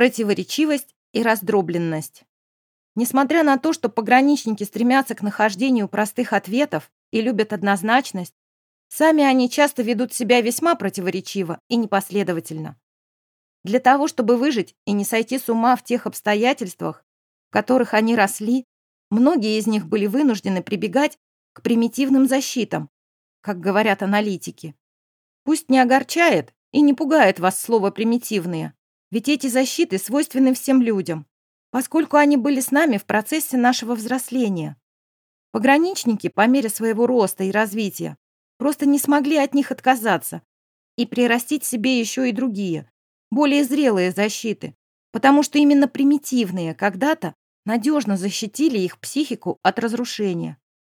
противоречивость и раздробленность. Несмотря на то, что пограничники стремятся к нахождению простых ответов и любят однозначность, сами они часто ведут себя весьма противоречиво и непоследовательно. Для того, чтобы выжить и не сойти с ума в тех обстоятельствах, в которых они росли, многие из них были вынуждены прибегать к примитивным защитам, как говорят аналитики. Пусть не огорчает и не пугает вас слово «примитивные», ведь эти защиты свойственны всем людям, поскольку они были с нами в процессе нашего взросления. Пограничники по мере своего роста и развития просто не смогли от них отказаться и прирастить себе еще и другие, более зрелые защиты, потому что именно примитивные когда-то надежно защитили их психику от разрушения.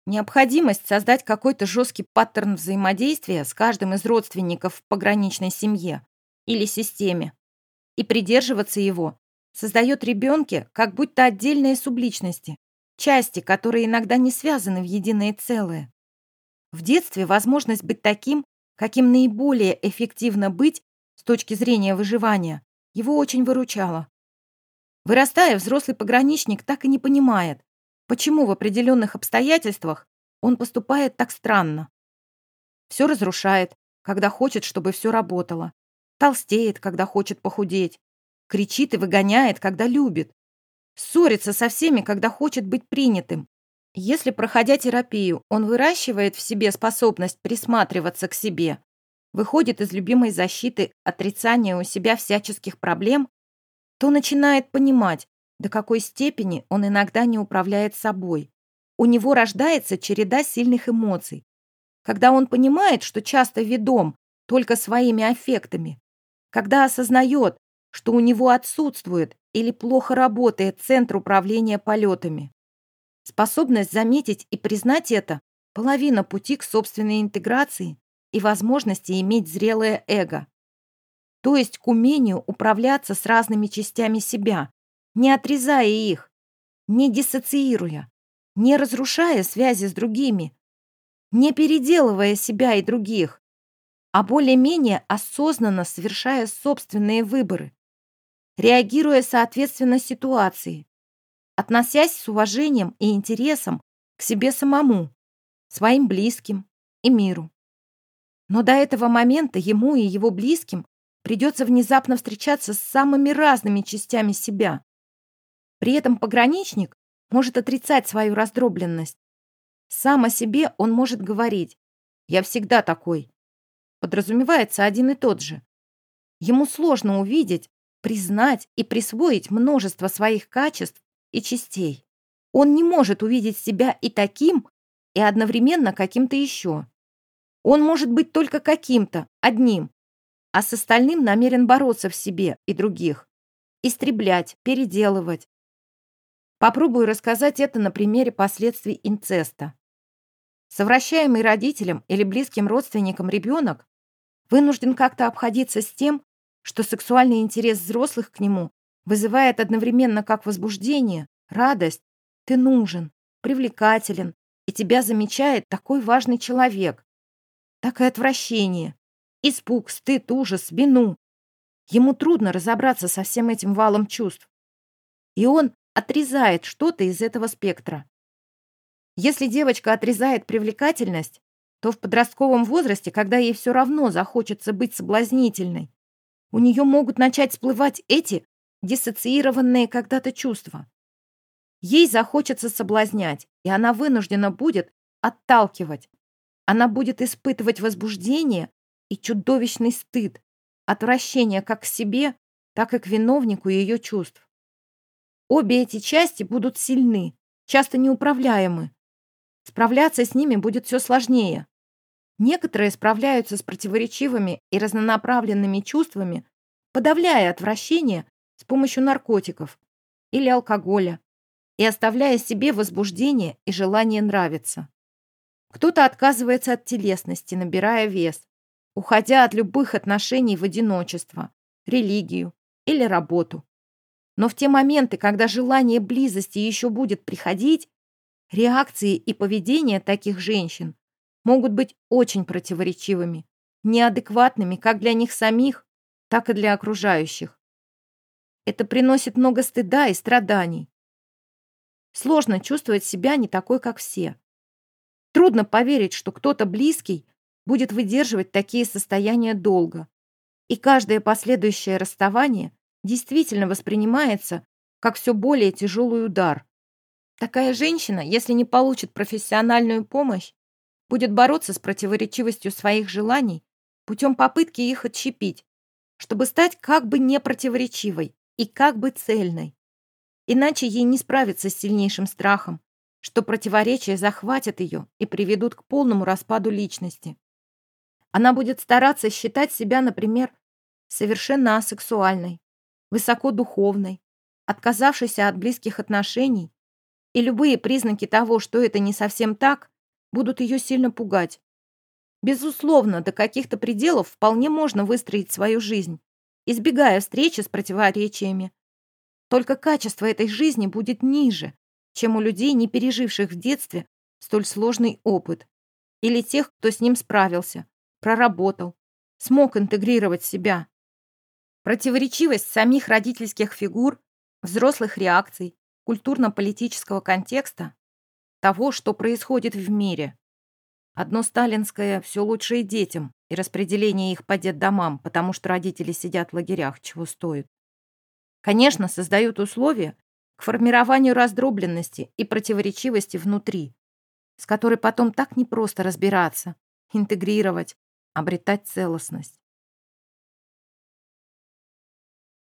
Необходимость создать какой-то жесткий паттерн взаимодействия с каждым из родственников в пограничной семье или системе и придерживаться его создает ребенке как будто отдельные субличности, части, которые иногда не связаны в единое целое. В детстве возможность быть таким, каким наиболее эффективно быть с точки зрения выживания, его очень выручало. Вырастая, взрослый пограничник так и не понимает, почему в определенных обстоятельствах он поступает так странно. Все разрушает, когда хочет, чтобы все работало. Толстеет, когда хочет похудеть. Кричит и выгоняет, когда любит. Ссорится со всеми, когда хочет быть принятым. Если, проходя терапию, он выращивает в себе способность присматриваться к себе, выходит из любимой защиты отрицания у себя всяческих проблем, то начинает понимать, до какой степени он иногда не управляет собой. У него рождается череда сильных эмоций. Когда он понимает, что часто ведом только своими аффектами, когда осознает, что у него отсутствует или плохо работает центр управления полетами. Способность заметить и признать это – половина пути к собственной интеграции и возможности иметь зрелое эго. То есть к умению управляться с разными частями себя, не отрезая их, не диссоциируя, не разрушая связи с другими, не переделывая себя и других, а более-менее осознанно совершая собственные выборы, реагируя соответственно ситуации, относясь с уважением и интересом к себе самому, своим близким и миру. Но до этого момента ему и его близким придется внезапно встречаться с самыми разными частями себя. При этом пограничник может отрицать свою раздробленность. Сам о себе он может говорить «я всегда такой». Подразумевается один и тот же. Ему сложно увидеть, признать и присвоить множество своих качеств и частей. Он не может увидеть себя и таким, и одновременно каким-то еще. Он может быть только каким-то, одним, а с остальным намерен бороться в себе и других, истреблять, переделывать. Попробую рассказать это на примере последствий инцеста. Совращаемый родителям или близким родственникам ребенок вынужден как-то обходиться с тем, что сексуальный интерес взрослых к нему вызывает одновременно как возбуждение, радость, ты нужен, привлекателен, и тебя замечает такой важный человек, так и отвращение, испуг, стыд, ужас, вину. Ему трудно разобраться со всем этим валом чувств. И он отрезает что-то из этого спектра. Если девочка отрезает привлекательность, то в подростковом возрасте, когда ей все равно захочется быть соблазнительной, у нее могут начать всплывать эти диссоциированные когда-то чувства. Ей захочется соблазнять, и она вынуждена будет отталкивать, она будет испытывать возбуждение и чудовищный стыд, отвращение как к себе, так и к виновнику ее чувств. Обе эти части будут сильны, часто неуправляемы. Справляться с ними будет все сложнее. Некоторые справляются с противоречивыми и разнонаправленными чувствами, подавляя отвращение с помощью наркотиков или алкоголя и оставляя себе возбуждение и желание нравиться. Кто-то отказывается от телесности, набирая вес, уходя от любых отношений в одиночество, религию или работу. Но в те моменты, когда желание близости еще будет приходить, реакции и поведение таких женщин могут быть очень противоречивыми, неадекватными как для них самих, так и для окружающих. Это приносит много стыда и страданий. Сложно чувствовать себя не такой, как все. Трудно поверить, что кто-то близкий будет выдерживать такие состояния долго. И каждое последующее расставание действительно воспринимается как все более тяжелый удар. Такая женщина, если не получит профессиональную помощь, будет бороться с противоречивостью своих желаний путем попытки их отщепить, чтобы стать как бы не противоречивой и как бы цельной. Иначе ей не справиться с сильнейшим страхом, что противоречия захватят ее и приведут к полному распаду личности. Она будет стараться считать себя, например, совершенно асексуальной, высокодуховной, отказавшейся от близких отношений, и любые признаки того, что это не совсем так, будут ее сильно пугать. Безусловно, до каких-то пределов вполне можно выстроить свою жизнь, избегая встречи с противоречиями, только качество этой жизни будет ниже, чем у людей, не переживших в детстве столь сложный опыт, или тех, кто с ним справился, проработал, смог интегрировать себя. Противоречивость самих родительских фигур, взрослых реакций, культурно-политического контекста, того, что происходит в мире. Одно сталинское «все лучше и детям» и распределение их по детдомам, потому что родители сидят в лагерях, чего стоит. Конечно, создают условия к формированию раздробленности и противоречивости внутри, с которой потом так непросто разбираться, интегрировать, обретать целостность.